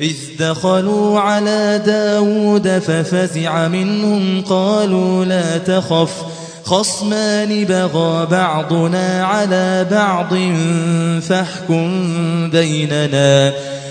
إذ دخلوا على داود ففزع منهم قالوا لا تخف خصمان بغى بعضنا على بعض فاحكم بيننا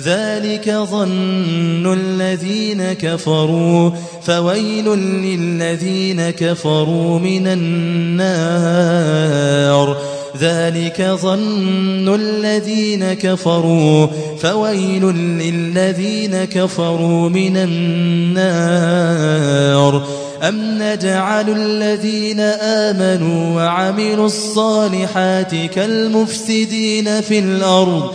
ذلك ظن الذين كفروا فويل للذين كفروا من النار. ذلك ظن الذين كفروا فويل للذين كفروا من النار. أم نجعل الذين آمنوا وعملوا الصالحات كالمفسدين في الأرض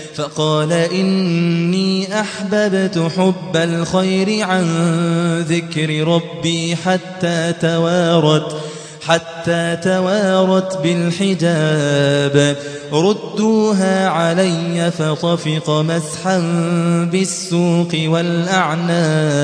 فقال إني أحببت حب الخير عن ذكر ربي حتى توارت حتى توارت بالحجاب. ردوها علي فطفق مسحا بالسوق والأعناق.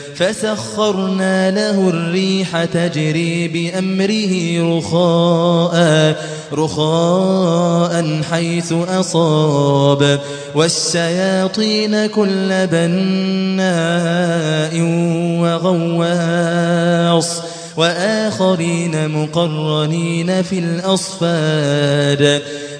فسخرنا له الريح تجري بأمره رخاء رخاء حيث أصاب. والشياطين كل بناء وغواص. وآخرين مقرنين في الأصفاد.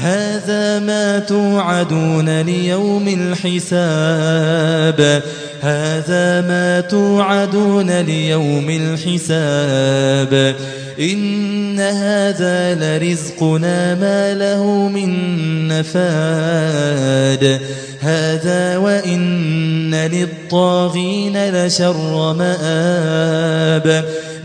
هذا ما توعدون ليوم الحساب. هذا ما توعدون ليوم الحساب. إن هذا لرزقنا ما له من نفاد. هذا وإن للطاغين لشر مآب.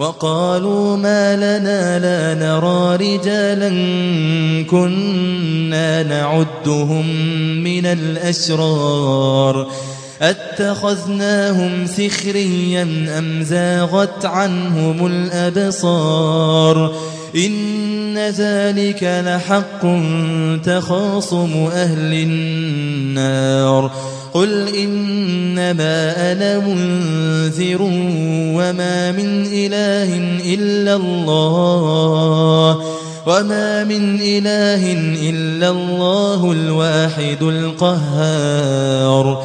وقالوا ما لنا لا نرى رجالا كنا نعدهم من الأشرار. أتخذناهم سخريا أم زاغت عنهم الأبصار؟ إن ذلك لحق تخاصم أهل النار. قل إنما أنا منذر وما من إله إلا الله. وما من إله إلا الله الواحد القهار.